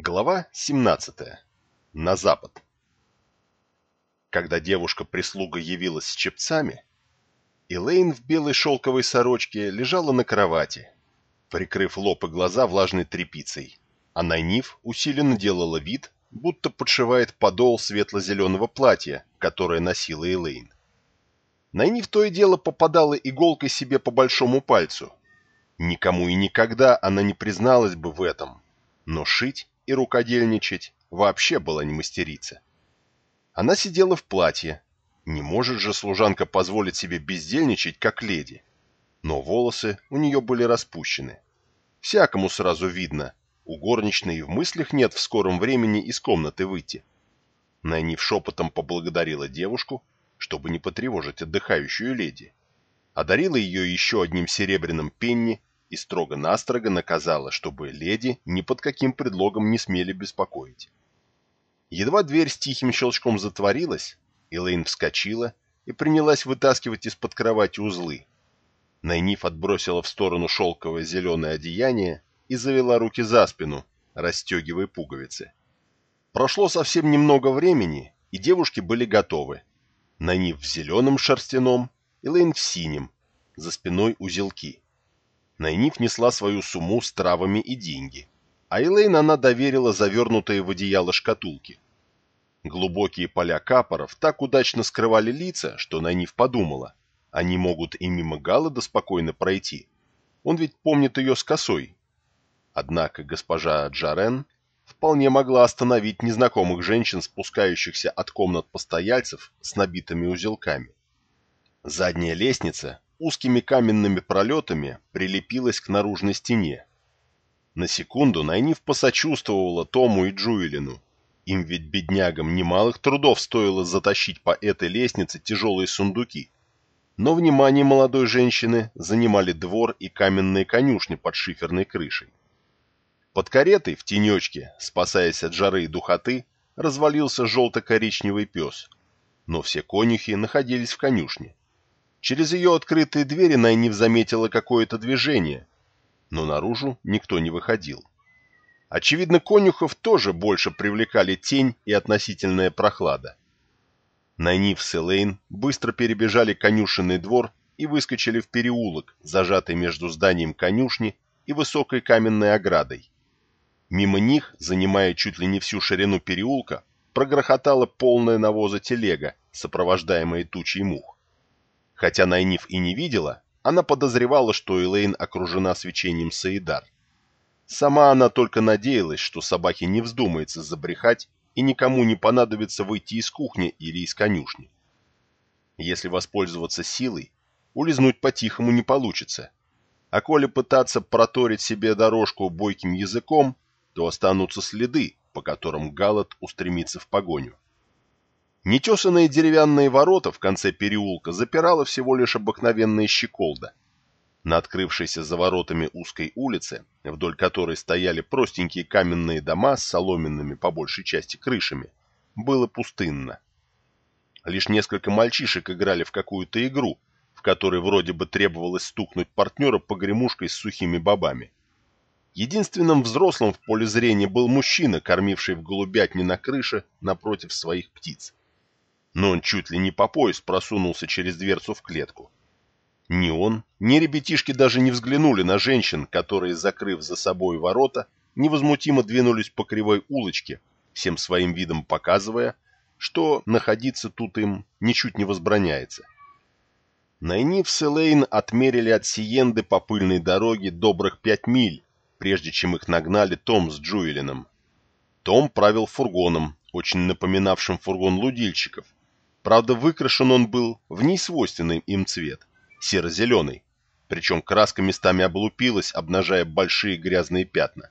Глава 17. На запад. Когда девушка-прислуга явилась с чепцами, Элейн в белой шелковой сорочке лежала на кровати, прикрыв лоб и глаза влажной тряпицей, а Найниф усиленно делала вид, будто подшивает подол светло-зеленого платья, которое носила Элейн. Найниф то и дело попадала иголкой себе по большому пальцу. Никому и никогда она не призналась бы в этом, но шить и рукодельничать вообще была не мастерица. Она сидела в платье. Не может же служанка позволить себе бездельничать, как леди. Но волосы у нее были распущены. Всякому сразу видно, у горничной в мыслях нет в скором времени из комнаты выйти. Найниф шепотом поблагодарила девушку, чтобы не потревожить отдыхающую леди. Одарила ее еще одним серебряным пенни и строго-настрого наказала, чтобы леди ни под каким предлогом не смели беспокоить. Едва дверь с тихим щелчком затворилась, Элейн вскочила и принялась вытаскивать из-под кровати узлы. Найниф отбросила в сторону шелковое зеленое одеяние и завела руки за спину, расстегивая пуговицы. Прошло совсем немного времени, и девушки были готовы. Найниф в зеленом шерстяном, Элейн в синем, за спиной узелки. Найниф несла свою сумму с травами и деньги, а Элейн она доверила завернутые в одеяло шкатулки. Глубокие поля капоров так удачно скрывали лица, что Найниф подумала, они могут и мимо Галлада спокойно пройти. Он ведь помнит ее с косой. Однако госпожа Джарен вполне могла остановить незнакомых женщин, спускающихся от комнат постояльцев с набитыми узелками. Задняя лестница узкими каменными пролетами прилепилась к наружной стене. На секунду Найниф посочувствовала Тому и Джуэлину. Им ведь, беднягам, немалых трудов стоило затащить по этой лестнице тяжелые сундуки. Но внимание молодой женщины занимали двор и каменные конюшни под шиферной крышей. Под каретой, в тенечке, спасаясь от жары и духоты, развалился желто-коричневый пес. Но все конюхи находились в конюшне. Через ее открытые двери Найниф заметила какое-то движение, но наружу никто не выходил. Очевидно, конюхов тоже больше привлекали тень и относительная прохлада. Найниф с Элейн быстро перебежали конюшенный двор и выскочили в переулок, зажатый между зданием конюшни и высокой каменной оградой. Мимо них, занимая чуть ли не всю ширину переулка, прогрохотала полная навоза телега, сопровождаемая тучей мух. Хотя Найниф и не видела, она подозревала, что Элейн окружена свечением Саидар. Сама она только надеялась, что собаке не вздумается забрехать и никому не понадобится выйти из кухни или из конюшни. Если воспользоваться силой, улизнуть по-тихому не получится. А коли пытаться проторить себе дорожку бойким языком, то останутся следы, по которым Галат устремится в погоню. Нетесанные деревянные ворота в конце переулка запирала всего лишь обыкновенная щеколда. На открывшейся за воротами узкой улице, вдоль которой стояли простенькие каменные дома с соломенными по большей части крышами, было пустынно. Лишь несколько мальчишек играли в какую-то игру, в которой вроде бы требовалось стукнуть партнера погремушкой с сухими бобами. Единственным взрослым в поле зрения был мужчина, кормивший в голубятне на крыше напротив своих птиц но он чуть ли не по пояс просунулся через дверцу в клетку. Ни он, ни ребятишки даже не взглянули на женщин, которые, закрыв за собой ворота, невозмутимо двинулись по кривой улочке, всем своим видом показывая, что находиться тут им ничуть не возбраняется. Найниф с Элейн отмерили от Сиенды по пыльной дороге добрых пять миль, прежде чем их нагнали Том с Джуэлином. Том правил фургоном, очень напоминавшим фургон лудильщиков, Правда, выкрашен он был в несвойственный им цвет, серо-зеленый, причем краска местами облупилась, обнажая большие грязные пятна.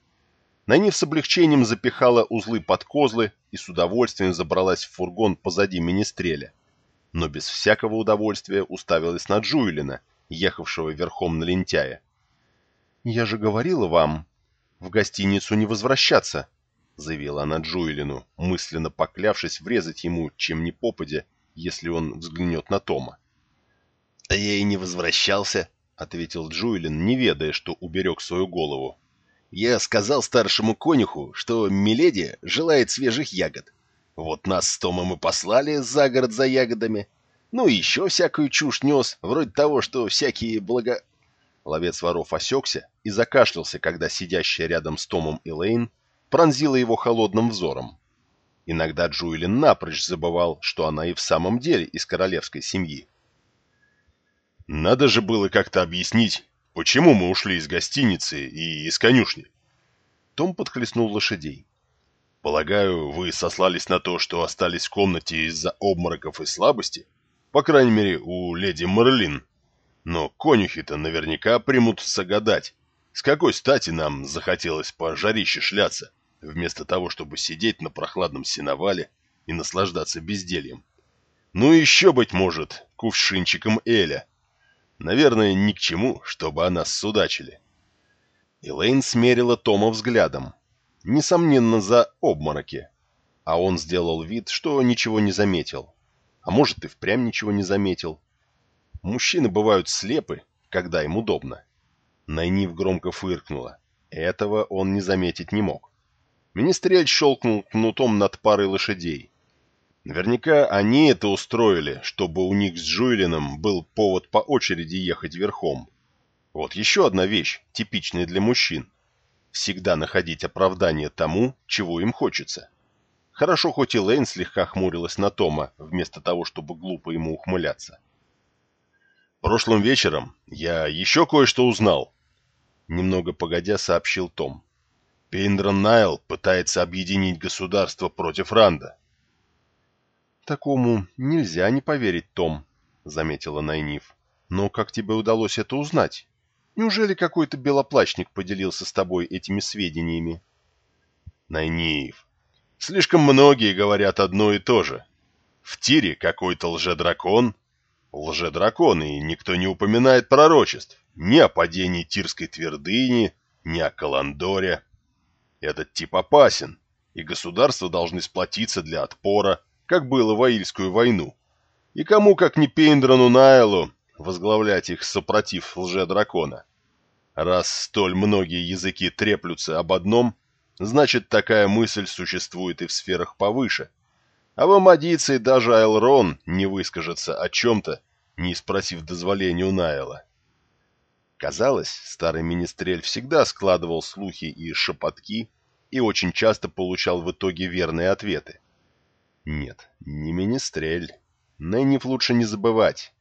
Найниф с облегчением запихала узлы под козлы и с удовольствием забралась в фургон позади министреля. Но без всякого удовольствия уставилась на Джуэлина, ехавшего верхом на лентяя. «Я же говорила вам, в гостиницу не возвращаться», — заявила она Джуэлину, мысленно поклявшись врезать ему, чем ни попадя, если он взглянет на Тома. «Я и не возвращался», — ответил Джуэлин, не ведая, что уберег свою голову. Я сказал старшему конюху, что Миледи желает свежих ягод. Вот нас с Томом и послали за город за ягодами. Ну и еще всякую чушь нес, вроде того, что всякие благо... Ловец воров осекся и закашлялся, когда сидящая рядом с Томом Элейн пронзила его холодным взором. Иногда Джуэлин напрочь забывал, что она и в самом деле из королевской семьи. Надо же было как-то объяснить, почему мы ушли из гостиницы и из конюшни. Том подхлестнул лошадей. Полагаю, вы сослались на то, что остались в комнате из-за обмороков и слабости? По крайней мере, у леди Мерлин. Но конюхи-то наверняка примутся гадать, с какой стати нам захотелось по жарище шляться, вместо того, чтобы сидеть на прохладном сеновале и наслаждаться бездельем. Ну еще, быть может, кувшинчиком Эля. Наверное, ни к чему, чтобы о нас судачили. Элейн смерила Тома взглядом. Несомненно, за обмороки. А он сделал вид, что ничего не заметил. А может, и впрямь ничего не заметил. Мужчины бывают слепы, когда им удобно. Найнив громко фыркнула. Этого он не заметить не мог. Министрель щелкнул кнутом над парой лошадей. Наверняка они это устроили, чтобы у них с Жуйлином был повод по очереди ехать верхом. Вот еще одна вещь, типичная для мужчин. Всегда находить оправдание тому, чего им хочется. Хорошо, хоть и Лейн слегка хмурилась на Тома, вместо того, чтобы глупо ему ухмыляться. «Прошлым вечером я еще кое-что узнал», — немного погодя сообщил Том. «Пейндрон Найл пытается объединить государство против Ранда. «Такому нельзя не поверить, Том», — заметила Найниф. «Но как тебе удалось это узнать? Неужели какой-то белоплачник поделился с тобой этими сведениями?» «Найниф, слишком многие говорят одно и то же. В тире какой-то лжедракон. Лжедракон, и никто не упоминает пророчеств. Ни о падении Тирской твердыни, ни о Каландоре. Этот тип опасен, и государства должны сплотиться для отпора, как было в Аильскую войну. И кому, как не Пейндрану Найлу, возглавлять их сопротив лже-дракона. Раз столь многие языки треплются об одном, значит такая мысль существует и в сферах повыше. А в Амадиции даже Айлрон не выскажется о чем-то, не спросив дозволения у Найла. Казалось, старый министрель всегда складывал слухи и шепотки и очень часто получал в итоге верные ответы. Нет, не министрель. Нэнниф лучше не забывать.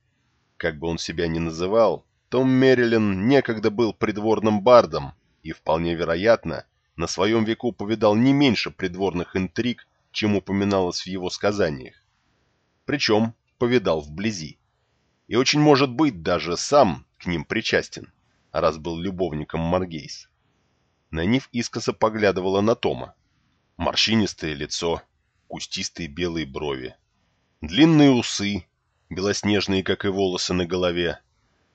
Как бы он себя ни называл, Том Мерилин некогда был придворным бардом и, вполне вероятно, на своем веку повидал не меньше придворных интриг, чем упоминалось в его сказаниях. Причем повидал вблизи. И очень может быть даже сам к ним причастен, раз был любовником Маргейс. Нанив искоса поглядывала на Тома. Морщинистое лицо, кустистые белые брови, длинные усы, белоснежные, как и волосы на голове.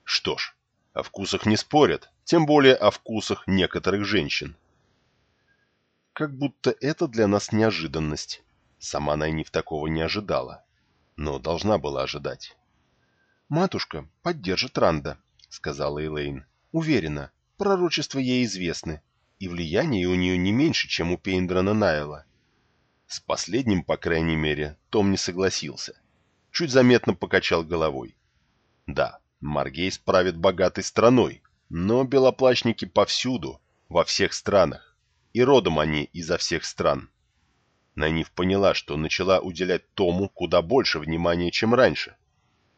Что ж, о вкусах не спорят, тем более о вкусах некоторых женщин. Как будто это для нас неожиданность. Сама Найниф такого не ожидала, но должна была ожидать. «Матушка поддержит Ранда», — сказала Элейн. «Уверена, пророчества ей известны, и влияние у нее не меньше, чем у Пейндрона Найла. С последним, по крайней мере, Том не согласился. Чуть заметно покачал головой. Да, Маргейс правит богатой страной, но белоплащники повсюду, во всех странах, и родом они изо всех стран. Найниф поняла, что начала уделять Тому куда больше внимания, чем раньше.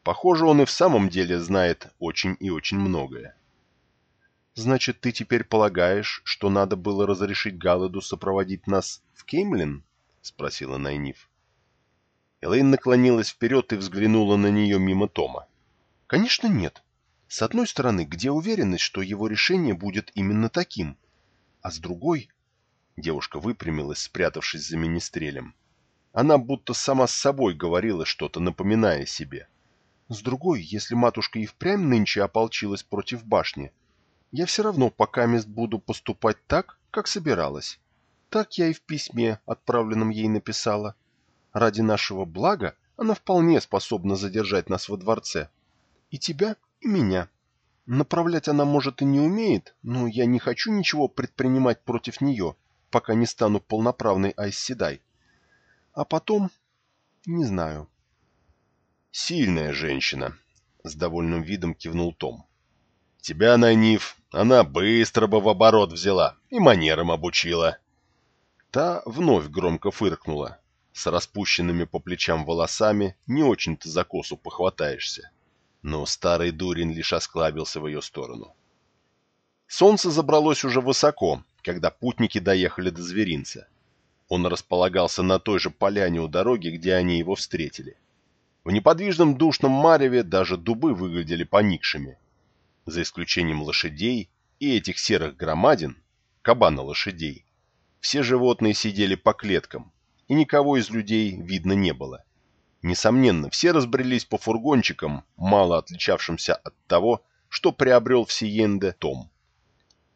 Похоже, он и в самом деле знает очень и очень многое. «Значит, ты теперь полагаешь, что надо было разрешить Галаду сопроводить нас в Кеймлин?» — спросила Найниф. Элэйн наклонилась вперед и взглянула на нее мимо Тома. «Конечно нет. С одной стороны, где уверенность, что его решение будет именно таким? А с другой...» Девушка выпрямилась, спрятавшись за министрелем. Она будто сама с собой говорила что-то, напоминая себе. «С другой, если матушка и впрямь нынче ополчилась против башни, я все равно пока мест буду поступать так, как собиралась. Так я и в письме, отправленном ей, написала. Ради нашего блага она вполне способна задержать нас во дворце. И тебя, и меня. Направлять она, может, и не умеет, но я не хочу ничего предпринимать против нее, пока не стану полноправной Айсседай. А потом... не знаю. Сильная женщина, — с довольным видом кивнул Том. Тебя, Найниф, она быстро бы в оборот взяла и манерам обучила. Та вновь громко фыркнула. С распущенными по плечам волосами не очень-то за косу похватаешься. Но старый дурень лишь осклабился в ее сторону. Солнце забралось уже высоко, когда путники доехали до зверинца. Он располагался на той же поляне у дороги, где они его встретили. В неподвижном душном мареве даже дубы выглядели поникшими. За исключением лошадей и этих серых громадин, кабана лошадей, все животные сидели по клеткам, и никого из людей видно не было. Несомненно, все разбрелись по фургончикам, мало отличавшимся от того, что приобрел в Сиенде Том.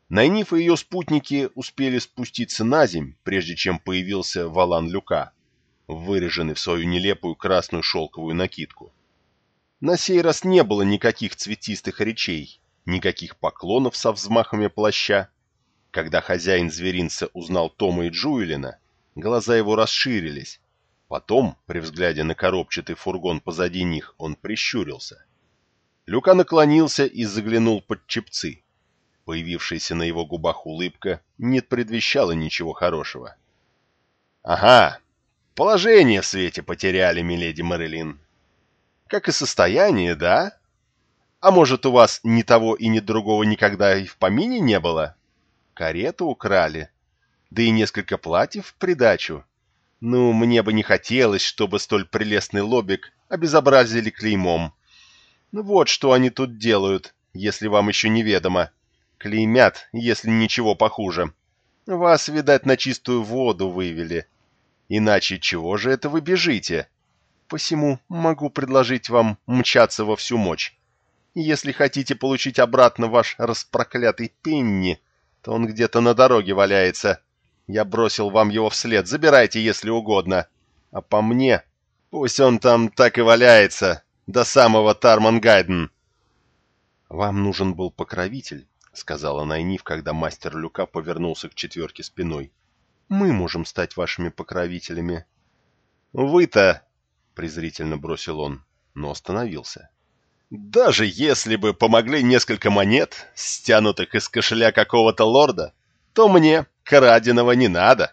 Найниф и ее спутники успели спуститься на земь, прежде чем появился Валан Люка, выреженный в свою нелепую красную шелковую накидку. На сей раз не было никаких цветистых речей, никаких поклонов со взмахами плаща. Когда хозяин зверинца узнал Тома и Джуэлина, глаза его расширились. Потом, при взгляде на коробчатый фургон позади них, он прищурился. Люка наклонился и заглянул под чепцы. Появившаяся на его губах улыбка не предвещала ничего хорошего. «Ага, положение в свете потеряли, миледи Мэрилин», как и состояние, да? А может, у вас ни того и ни другого никогда и в помине не было? Карету украли. Да и несколько платьев в придачу. Ну, мне бы не хотелось, чтобы столь прелестный лобик обезобразили клеймом. Ну вот что они тут делают, если вам еще неведомо. Клеймят, если ничего похуже. Вас, видать, на чистую воду вывели. Иначе чего же это вы бежите? Посему могу предложить вам мчаться во всю мощь. Если хотите получить обратно ваш распроклятый пенни, то он где-то на дороге валяется. Я бросил вам его вслед, забирайте, если угодно. А по мне, пусть он там так и валяется, до самого Тармангайден. «Вам нужен был покровитель», — сказала Найниф, когда мастер Люка повернулся к четверке спиной. «Мы можем стать вашими покровителями». «Вы-то презрительно бросил он, но остановился. «Даже если бы помогли несколько монет, стянутых из кошеля какого-то лорда, то мне краденого не надо».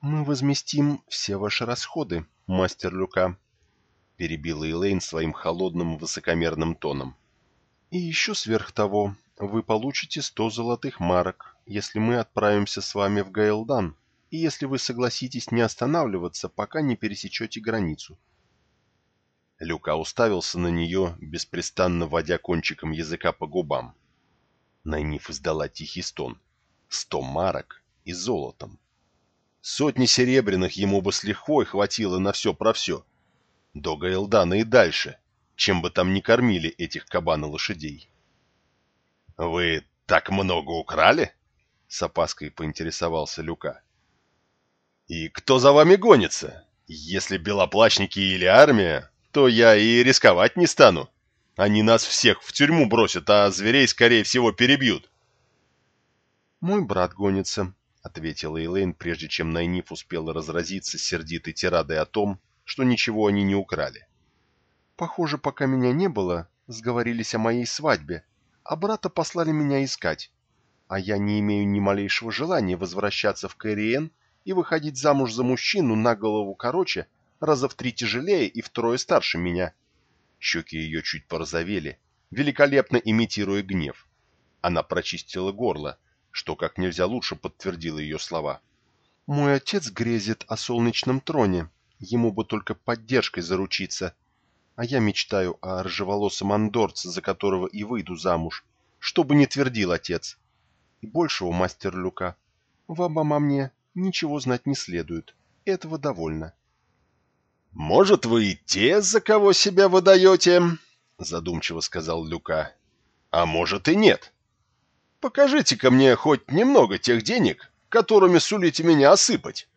«Мы возместим все ваши расходы, мастер Люка», — перебила Элейн своим холодным высокомерным тоном. «И еще сверх того, вы получите сто золотых марок, если мы отправимся с вами в Гейлдан и если вы согласитесь не останавливаться, пока не пересечете границу. Люка уставился на нее, беспрестанно водя кончиком языка по губам. Найниф издала тихий стон. Сто марок и золотом. Сотни серебряных ему бы с лихвой хватило на все про все. До Гаэлдана и дальше, чем бы там ни кормили этих кабана лошадей. «Вы так много украли?» — с опаской поинтересовался Люка. И кто за вами гонится? Если белоплачники или армия, то я и рисковать не стану. Они нас всех в тюрьму бросят, а зверей, скорее всего, перебьют. «Мой брат гонится», — ответила Эйлейн, прежде чем Найниф успела разразиться сердитой тирадой о том, что ничего они не украли. «Похоже, пока меня не было, сговорились о моей свадьбе, а брата послали меня искать. А я не имею ни малейшего желания возвращаться в Кэриэн и выходить замуж за мужчину на голову короче, раза в три тяжелее и втрое старше меня. Щеки ее чуть порозовели, великолепно имитируя гнев. Она прочистила горло, что как нельзя лучше подтвердило ее слова. «Мой отец грезит о солнечном троне, ему бы только поддержкой заручиться. А я мечтаю о рыжеволосом андорце, за которого и выйду замуж, что бы ни твердил отец. Большего, мастер Люка, вам обо мне ничего знать не следует. Этого довольно. «Может, вы и те, за кого себя выдаете?» — задумчиво сказал Люка. «А может и нет. Покажите-ка мне хоть немного тех денег, которыми сулите меня осыпать.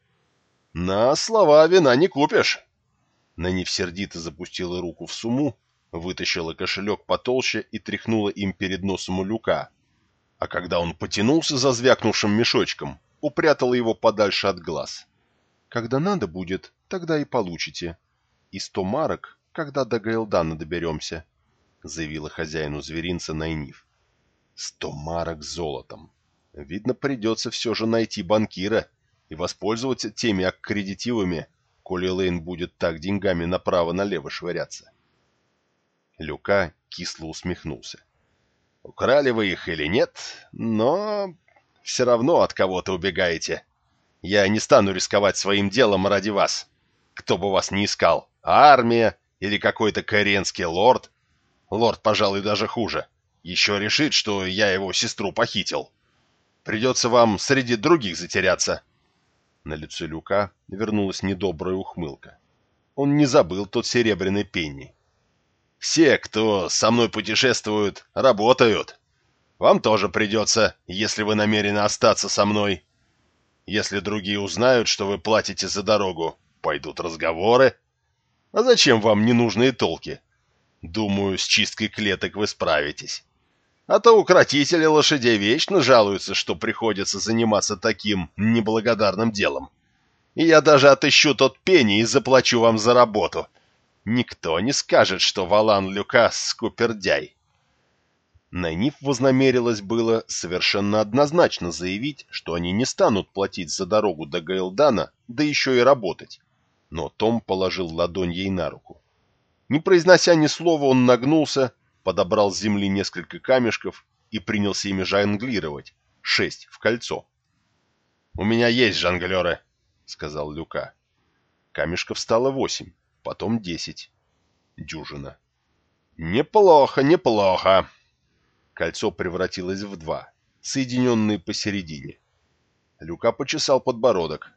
На слова вина не купишь». Нанив сердито запустила руку в сумму, вытащила кошелек потолще и тряхнула им перед носом у люка. А когда он потянулся за звякнувшим мешочком, упрятала его подальше от глаз. Когда надо будет, тогда и получите. И сто марок, когда до Гайлдана доберемся, — заявила хозяину зверинца Найниф. Сто марок золотом. Видно, придется все же найти банкира и воспользоваться теми аккредитивами, коли Лейн будет так деньгами направо-налево швыряться. Люка кисло усмехнулся. «Украли вы их или нет, но все равно от кого-то убегаете. Я не стану рисковать своим делом ради вас. Кто бы вас ни искал, армия или какой-то коренский лорд. Лорд, пожалуй, даже хуже. Еще решит, что я его сестру похитил. Придется вам среди других затеряться». На лице Люка вернулась недобрая ухмылка. Он не забыл тот серебряный пенни. Все, кто со мной путешествуют, работают. Вам тоже придется, если вы намерены остаться со мной. Если другие узнают, что вы платите за дорогу, пойдут разговоры. А зачем вам ненужные толки? Думаю, с чисткой клеток вы справитесь. А то укротители лошадей вечно жалуются, что приходится заниматься таким неблагодарным делом. И я даже отыщу тот пени и заплачу вам за работу — Никто не скажет, что Валан Люкас скупердяй. Найниф вознамерилась было совершенно однозначно заявить, что они не станут платить за дорогу до Гейлдана, да еще и работать. Но Том положил ладонь ей на руку. Не произнося ни слова, он нагнулся, подобрал с земли несколько камешков и принялся ими жонглировать. Шесть в кольцо. «У меня есть жонглеры», — сказал Люка. Камешков стало восемь потом десять. Дюжина. Неплохо, неплохо. Кольцо превратилось в два, соединенные посередине. Люка почесал подбородок.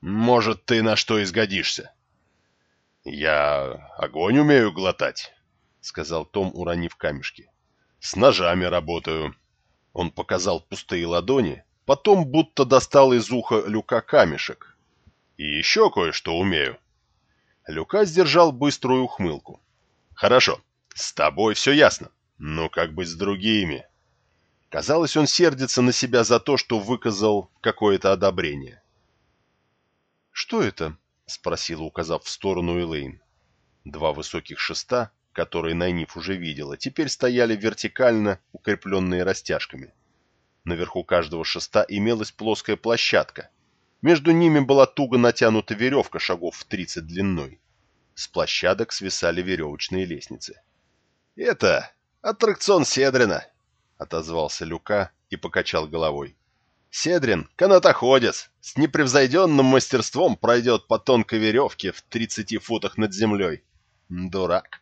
«Может, ты на что изгодишься?» «Я огонь умею глотать», — сказал Том, уронив камешки. «С ножами работаю». Он показал пустые ладони, потом будто достал из уха Люка камешек. «И еще кое-что умею». Люка сдержал быструю ухмылку. «Хорошо, с тобой все ясно. Но как быть с другими?» Казалось, он сердится на себя за то, что выказал какое-то одобрение. «Что это?» — спросила, указав в сторону Элейн. Два высоких шеста, которые Найниф уже видела, теперь стояли вертикально, укрепленные растяжками. Наверху каждого шеста имелась плоская площадка, между ними была туго натянута веревка шагов в 30 длиной. С площадок свисали веревочные лестницы. «Это аттракцион Седрина», — отозвался Люка и покачал головой. «Седрин — канатоходец, с непревзойденным мастерством пройдет по тонкой веревке в 30 футах над землей. Дурак».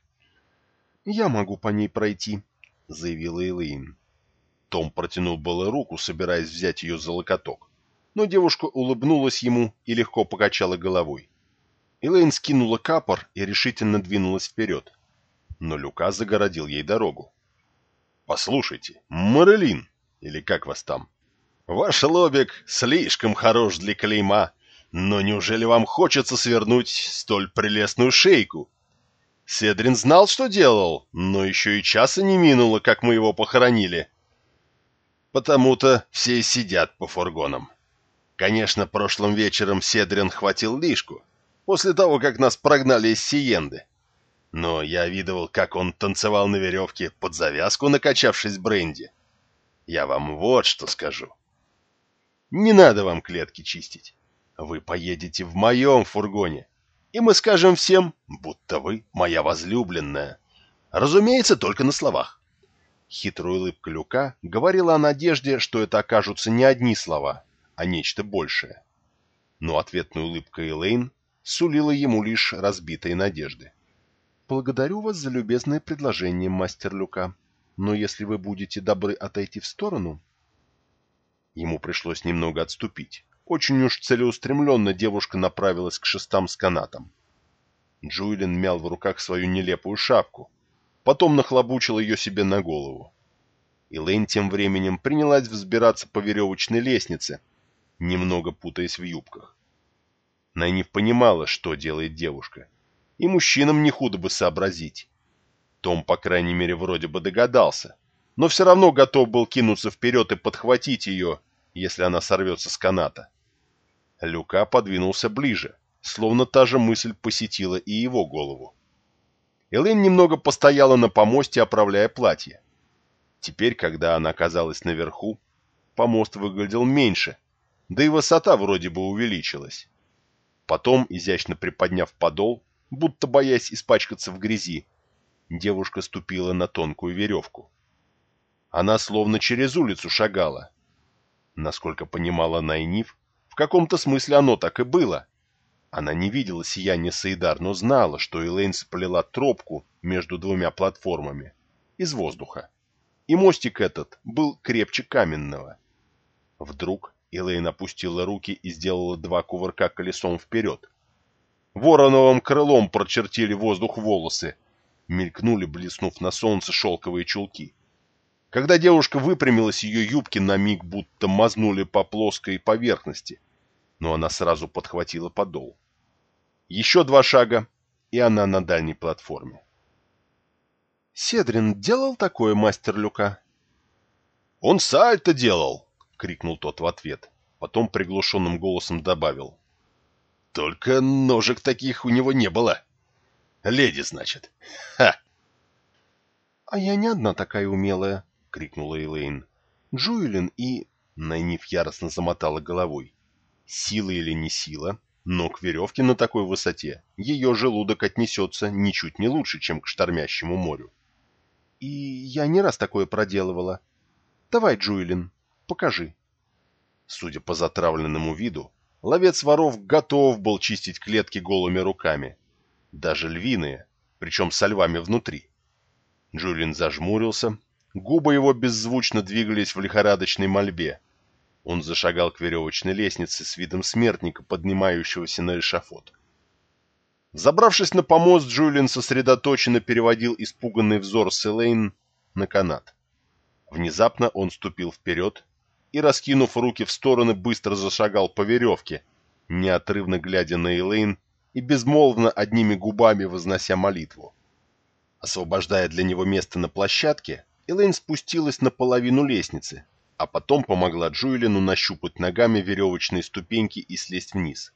«Я могу по ней пройти», — заявила Элэйн. Том протянул было руку, собираясь взять ее за локоток но девушка улыбнулась ему и легко покачала головой. Элейн скинула капор и решительно двинулась вперед. Но Люка загородил ей дорогу. «Послушайте, Марелин, или как вас там? Ваш лобик слишком хорош для клейма, но неужели вам хочется свернуть столь прелестную шейку? Седрин знал, что делал, но еще и часа не минуло, как мы его похоронили. Потому-то все сидят по фургонам». Конечно, прошлым вечером Седрин хватил лишку, после того, как нас прогнали из Сиенды. Но я видывал, как он танцевал на веревке под завязку, накачавшись бренди. Я вам вот что скажу. Не надо вам клетки чистить. Вы поедете в моем фургоне, и мы скажем всем, будто вы моя возлюбленная. Разумеется, только на словах. Хитрая улыбка Люка говорила о надежде, что это окажутся не одни слова, а нечто большее. Но ответная улыбка Элейн сулила ему лишь разбитые надежды. «Благодарю вас за любезное предложение, мастер Люка, но если вы будете добры отойти в сторону...» Ему пришлось немного отступить. Очень уж целеустремленно девушка направилась к шестам с канатом. Джуэлин мял в руках свою нелепую шапку, потом нахлобучил ее себе на голову. Элейн тем временем принялась взбираться по веревочной лестнице, немного путаясь в юбках. Найниф понимала, что делает девушка, и мужчинам не худо бы сообразить. Том, по крайней мере, вроде бы догадался, но все равно готов был кинуться вперед и подхватить ее, если она сорвется с каната. Люка подвинулся ближе, словно та же мысль посетила и его голову. Элэйн немного постояла на помосте, оправляя платье. Теперь, когда она оказалась наверху, помост выглядел меньше, да и высота вроде бы увеличилась. Потом, изящно приподняв подол, будто боясь испачкаться в грязи, девушка ступила на тонкую веревку. Она словно через улицу шагала. Насколько понимала Найниф, в каком-то смысле оно так и было. Она не видела сияния Саидар, но знала, что Элейн сплела тропку между двумя платформами из воздуха. И мостик этот был крепче каменного. Вдруг Элейн опустила руки и сделала два кувырка колесом вперед. Вороновым крылом прочертили воздух волосы, мелькнули, блеснув на солнце шелковые чулки. Когда девушка выпрямилась, ее юбки на миг будто мазнули по плоской поверхности, но она сразу подхватила подол. Еще два шага, и она на дальней платформе. «Седрин делал такое, мастер Люка?» «Он сальто делал!» — крикнул тот в ответ. Потом приглушенным голосом добавил. «Только ножек таких у него не было. Леди, значит. Ха!» «А я не одна такая умелая!» — крикнула Элейн. «Джуэлин и...» — Найниф яростно замотала головой. Сила или не сила, но к веревке на такой высоте ее желудок отнесется ничуть не лучше, чем к штормящему морю. И я не раз такое проделывала. Давай, Джуэлин, покажи. Судя по затравленному виду, ловец воров готов был чистить клетки голыми руками. Даже львиные, причем со львами внутри. Джулин зажмурился, губы его беззвучно двигались в лихорадочной мольбе. Он зашагал к веревочной лестнице с видом смертника, поднимающегося на эшафот. Забравшись на помост, Джулиан сосредоточенно переводил испуганный взор Селейн на канат. Внезапно он ступил вперед и, раскинув руки в стороны, быстро зашагал по веревке, неотрывно глядя на Элейн и безмолвно одними губами вознося молитву. Освобождая для него место на площадке, Элейн спустилась на половину лестницы, а потом помогла Джуэлину нащупать ногами веревочные ступеньки и слезть вниз.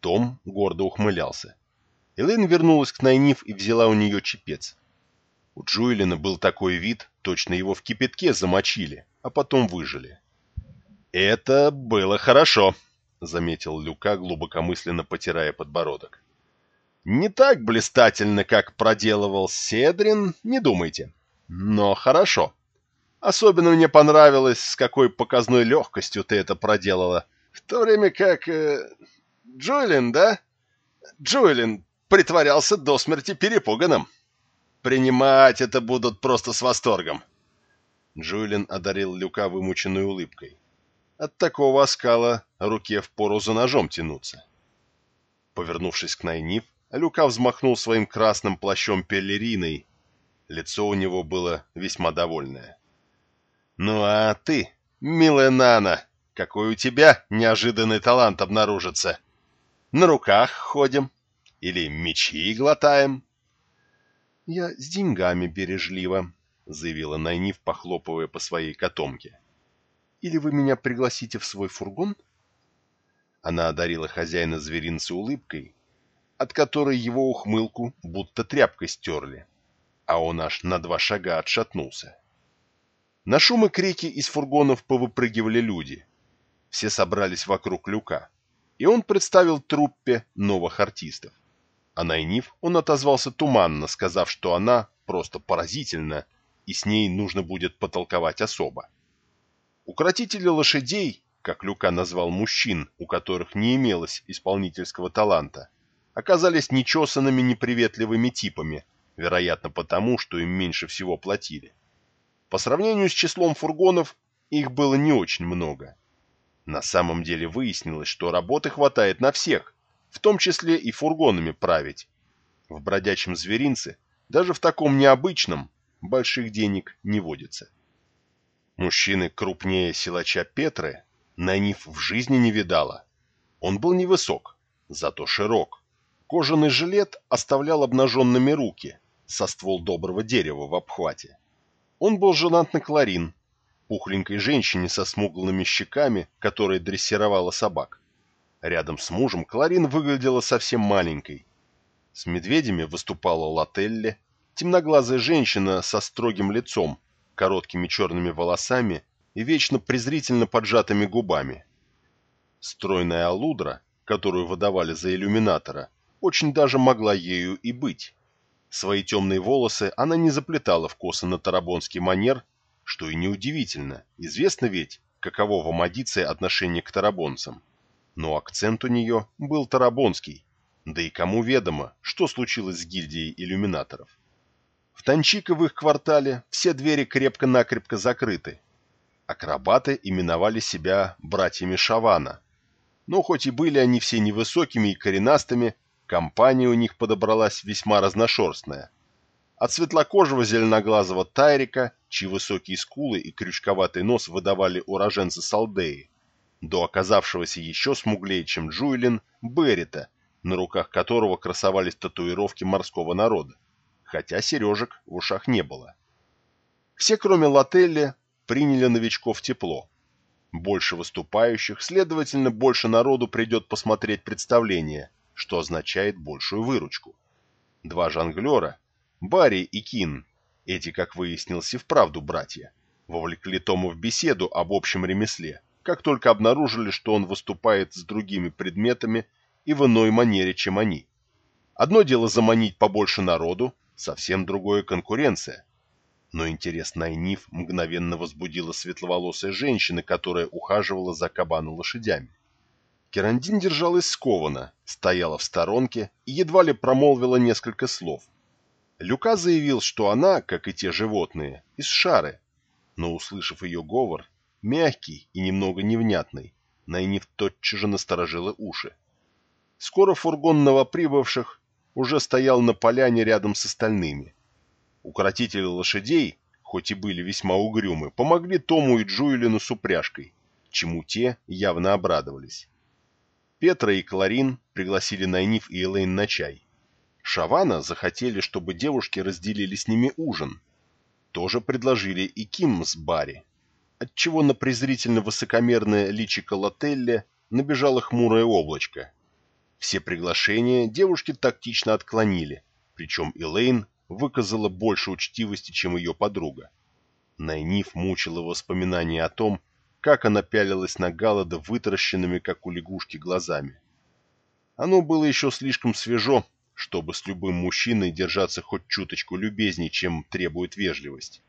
Том гордо ухмылялся. Элейн вернулась к Найниф и взяла у нее чепец. У Джуэлина был такой вид, точно его в кипятке замочили, а потом выжили. «Это было хорошо», — заметил Люка, глубокомысленно потирая подбородок. «Не так блистательно, как проделывал Седрин, не думайте, но хорошо». Особенно мне понравилось, с какой показной легкостью ты это проделала. В то время как... Э, Джоэлин, да? Джоэлин притворялся до смерти перепуганным. Принимать это будут просто с восторгом. Джоэлин одарил Люка вымученной улыбкой. От такого оскала руке впору за ножом тянуться. Повернувшись к Найниф, Люка взмахнул своим красным плащом пелериной. Лицо у него было весьма довольное. «Ну а ты, милая Нана, какой у тебя неожиданный талант обнаружится? На руках ходим? Или мечи глотаем?» «Я с деньгами бережлива», — заявила Найниф, похлопывая по своей котомке. «Или вы меня пригласите в свой фургон?» Она одарила хозяина зверинца улыбкой, от которой его ухмылку будто тряпкой стерли, а он аж на два шага отшатнулся. На шум и крики из фургонов повыпрыгивали люди. Все собрались вокруг люка, и он представил труппе новых артистов. А Найниф он отозвался туманно, сказав, что она просто поразительна, и с ней нужно будет потолковать особо. Укротители лошадей, как Люка назвал мужчин, у которых не имелось исполнительского таланта, оказались нечесанными неприветливыми типами, вероятно потому, что им меньше всего платили. По сравнению с числом фургонов, их было не очень много. На самом деле выяснилось, что работы хватает на всех, в том числе и фургонами править. В бродячем зверинце, даже в таком необычном, больших денег не водится. Мужчины крупнее силача Петры Найниф в жизни не видала. Он был невысок, зато широк. Кожаный жилет оставлял обнаженными руки, со ствол доброго дерева в обхвате. Он был женат на Кларин, пухленькой женщине со смуглыми щеками, которая дрессировала собак. Рядом с мужем Кларин выглядела совсем маленькой. С медведями выступала Лателли, темноглазая женщина со строгим лицом, короткими черными волосами и вечно презрительно поджатыми губами. Стройная алудра, которую выдавали за иллюминатора, очень даже могла ею и быть. Свои темные волосы она не заплетала в косы на тарабонский манер, что и неудивительно, известно ведь, каково в Амадице отношение к тарабонцам. Но акцент у нее был тарабонский, да и кому ведомо, что случилось с гильдией иллюминаторов. В Танчиковых квартале все двери крепко-накрепко закрыты. Акробаты именовали себя братьями Шавана. Но хоть и были они все невысокими и коренастыми, компания у них подобралась весьма разношерстная. От светлокожего зеленоглазого Тайрика, чьи высокие скулы и крючковатый нос выдавали уроженцы Салдеи, до оказавшегося еще смуглее, чем Джуэлин, Беррита, на руках которого красовались татуировки морского народа, хотя сережек в ушах не было. Все, кроме Лателли, приняли новичков тепло. Больше выступающих, следовательно, больше народу придет посмотреть представление, что означает большую выручку. Два жонглера, Барри и Кин, эти, как выяснилось, и вправду братья, вовлекли Тома в беседу об общем ремесле, как только обнаружили, что он выступает с другими предметами и в иной манере, чем они. Одно дело заманить побольше народу, совсем другое конкуренция. Но интерес Найниф мгновенно возбудила светловолосая женщина, которая ухаживала за кабану лошадями. Керандин держалась скованно, стояла в сторонке и едва ли промолвила несколько слов. Люка заявил, что она, как и те животные, из шары, но, услышав ее говор, мягкий и немного невнятный, Найниф тотчас же насторожила уши. Скоро фургон новоприбывших уже стоял на поляне рядом с остальными. Укротители лошадей, хоть и были весьма угрюмы, помогли Тому и Джуэлину с упряжкой, чему те явно обрадовались. Петра и Кларин пригласили Найниф и Элейн на чай. Шавана захотели, чтобы девушки разделили с ними ужин. Тоже предложили и Ким с Барри, отчего на презрительно высокомерное личико Лотелли набежало хмурое облачко, все приглашения девушки тактично отклонили, причем Элейн выказала больше учтивости, чем ее подруга. Найниф мучила воспоминания о том, как она пялилась на Галлада вытаращенными, как у лягушки, глазами. Оно было еще слишком свежо, чтобы с любым мужчиной держаться хоть чуточку любезней, чем требует вежливость.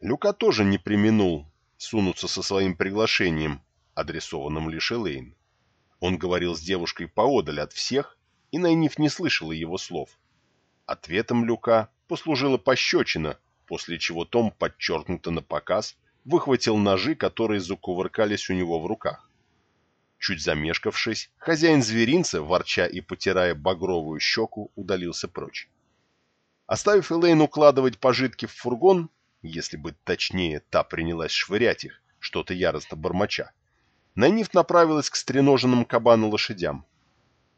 Люка тоже не применул сунуться со своим приглашением, адресованным лишь Элейн. Он говорил с девушкой поодаль от всех, и Найниф не слышала его слов. Ответом Люка послужила пощечина, после чего Том подчеркнуто на показ выхватил ножи, которые закувыркались у него в руках. Чуть замешкавшись, хозяин зверинца, ворча и потирая багровую щеку, удалился прочь. Оставив Элейн укладывать пожитки в фургон, если быть точнее, та принялась швырять их, что-то яростно бормоча, Найниф направилась к стреноженным кабану лошадям.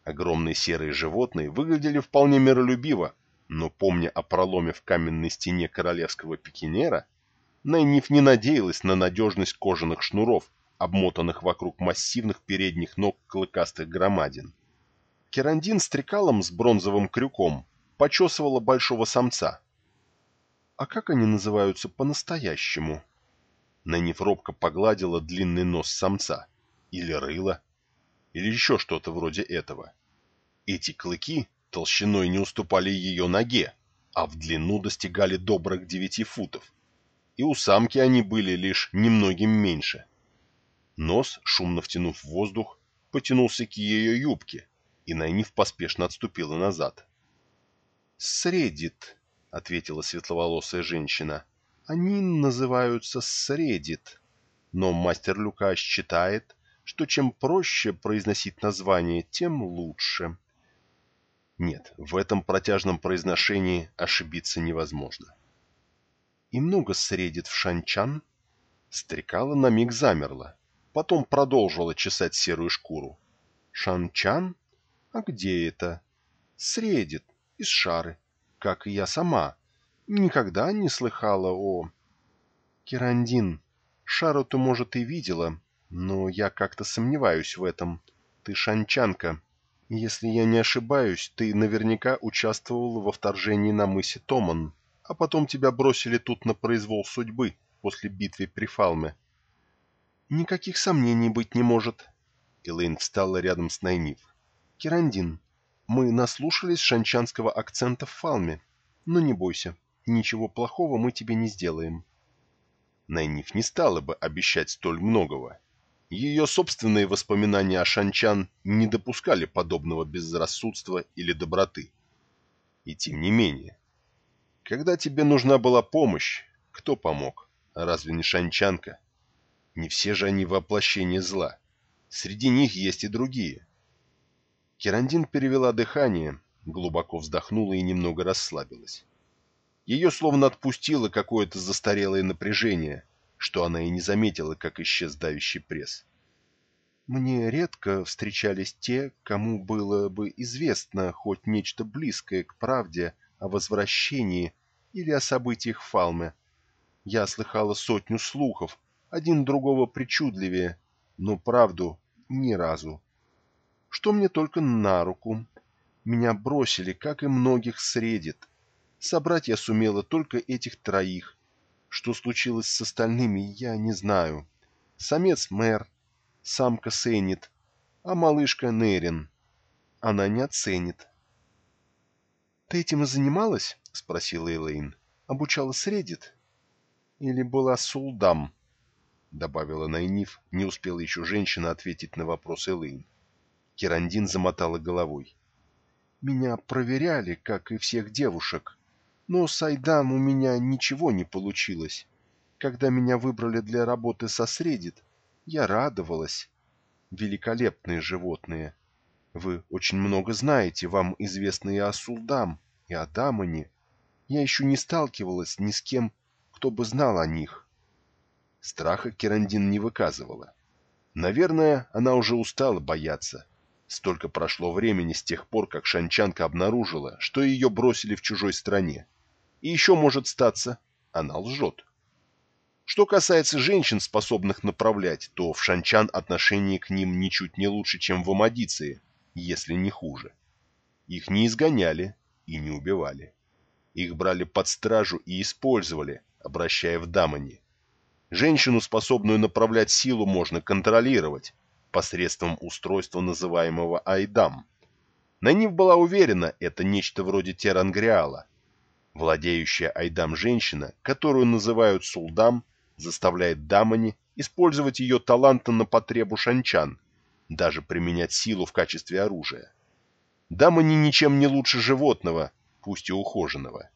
Огромные серые животные выглядели вполне миролюбиво, но, помня о проломе в каменной стене королевского пикинера, Найниф не надеялась на надежность кожаных шнуров, обмотанных вокруг массивных передних ног клыкастых громадин. Керандин с трекалом с бронзовым крюком почесывала большого самца. А как они называются по-настоящему? Найниф робко погладила длинный нос самца или рыло, или еще что-то вроде этого. Эти клыки толщиной не уступали ее ноге, а в длину достигали добрых девяти футов, и у самки они были лишь немногим меньше. Нос, шумно втянув воздух, потянулся к ее юбке, и Найниф поспешно отступила назад. «Средит», — ответила светловолосая женщина. «Они называются средит, но мастер Люка считает, что чем проще произносить название, тем лучше. Нет, в этом протяжном произношении ошибиться невозможно. И много средит в шанчан. Стрекала на миг замерла, потом продолжила чесать серую шкуру. Шанчан? А где это? Средит, из шары. как и я сама, никогда не слыхала о... Керандин, Шару ты, может, и видела, но я как-то сомневаюсь в этом. Ты шанчанка. Если я не ошибаюсь, ты наверняка участвовала во вторжении на мысе Томан, а потом тебя бросили тут на произвол судьбы после битвы при Фалме. Никаких сомнений быть не может. Элэйн встала рядом с Найниф. Керандин, мы наслушались шанчанского акцента в Фалме, но не бойся, ничего плохого мы тебе не сделаем. Найниф не стала бы обещать столь многого. Ее собственные воспоминания о Шанчан не допускали подобного безрассудства или доброты. И тем не менее, когда тебе нужна была помощь, кто помог? Разве не Шанчанка? Не все же они воплощение зла. Среди них есть и другие. Керандин перевела дыхание, глубоко вздохнула и немного расслабилась. Ее словно отпустило какое-то застарелое напряжение, что она и не заметила, как исчез давящий пресс. Мне редко встречались те, кому было бы известно хоть нечто близкое к правде о возвращении или о событиях Фалме. Я слыхала сотню слухов, один другого причудливее, но правду ни разу. Что мне только на руку. Меня бросили, как и многих средит. Собрать я сумела только этих троих, что случилось с остальными, я не знаю. Самец мэр, самка Сенит, а малышка Нерин. Она не оценит. «Ты этим и занималась?» — спросила Элейн. «Обучала Средит?» «Или была Сулдам?» — добавила Найниф. Не успела еще женщина ответить на вопрос Элейн. Керандин замотала головой. «Меня проверяли, как и всех девушек. Но с Айдам у меня ничего не получилось. Когда меня выбрали для работы со Средит, я радовалась. Великолепные животные. Вы очень много знаете, вам известно и о Сулдам, и о Дамане. Я еще не сталкивалась ни с кем, кто бы знал о них. Страха Керандин не выказывала. Наверное, она уже устала бояться. Столько прошло времени с тех пор, как Шанчанка обнаружила, что ее бросили в чужой стране. И еще может статься, она лжет. Что касается женщин, способных направлять, то в Шанчан отношение к ним ничуть не лучше, чем в Амадиции, если не хуже. Их не изгоняли и не убивали. Их брали под стражу и использовали, обращая в дамани. Женщину, способную направлять силу, можно контролировать посредством устройства, называемого Айдам. На них была уверена, это нечто вроде Терангриала, Владеющая айдам женщина, которую называют сулдам, заставляет дамани использовать ее таланты на потребу шанчан, даже применять силу в качестве оружия. Дамани ничем не лучше животного, пусть и ухоженного.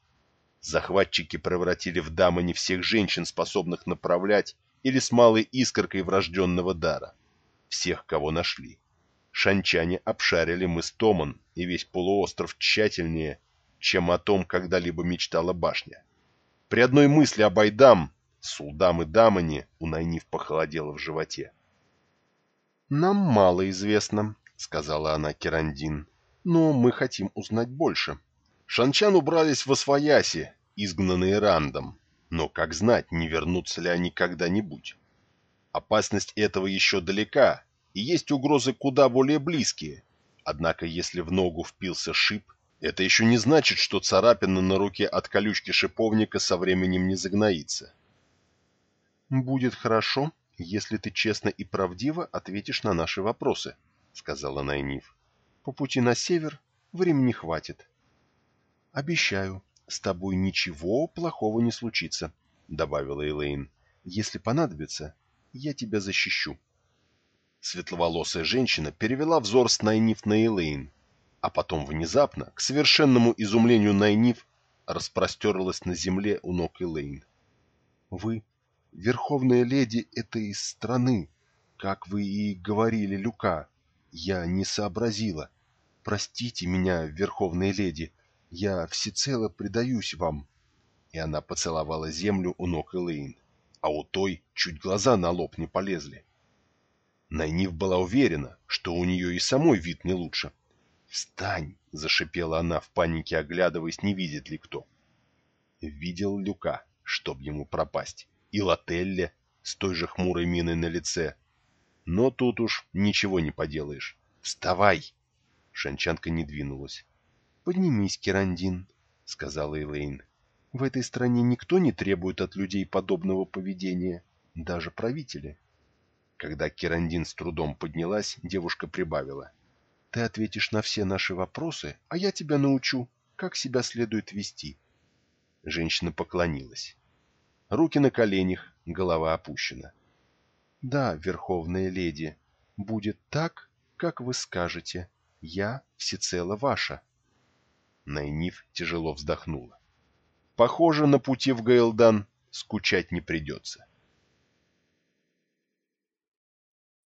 Захватчики превратили в дамани всех женщин, способных направлять или с малой искоркой врожденного дара. Всех, кого нашли. Шанчане обшарили мыс Томан и весь полуостров тщательнее, чем о том когда-либо мечтала башня. При одной мысли об Айдам, Сулдам и Дамане у Найниф похолодело в животе. «Нам мало известно», — сказала она Керандин, — «но мы хотим узнать больше». Шанчан убрались в Освояси, изгнанные Рандом, но, как знать, не вернутся ли они когда-нибудь. Опасность этого еще далека, и есть угрозы куда более близкие. Однако, если в ногу впился шип, это еще не значит, что царапина на руке от колючки шиповника со временем не загноится. «Будет хорошо, если ты честно и правдиво ответишь на наши вопросы», — сказала Найниф. «По пути на север времени хватит». «Обещаю, с тобой ничего плохого не случится», — добавила Элейн. «Если понадобится, я тебя защищу». Светловолосая женщина перевела взор с Найниф на Элейн, а потом внезапно, к совершенному изумлению Найниф, распростерлась на земле у ног Элейн. «Вы, верховная леди этой страны, как вы и говорили, Люка, я не сообразила. Простите меня, верховная леди, я всецело предаюсь вам». И она поцеловала землю у ног Элейн, а у той чуть глаза на лоб не полезли. Найниф была уверена, что у нее и самой вид не лучше — «Встань!» — зашипела она в панике, оглядываясь, не видит ли кто. Видел Люка, чтоб ему пропасть, и Лотелле с той же хмурой миной на лице. Но тут уж ничего не поделаешь. «Вставай!» Шанчанка не двинулась. «Поднимись, Керандин», — сказала Элейн. «В этой стране никто не требует от людей подобного поведения, даже правители». Когда Керандин с трудом поднялась, девушка прибавила. «Ты ответишь на все наши вопросы, а я тебя научу, как себя следует вести». Женщина поклонилась. Руки на коленях, голова опущена. «Да, верховная леди, будет так, как вы скажете. Я всецело ваша». Найниф тяжело вздохнула. «Похоже, на пути в Гейлдан скучать не придется».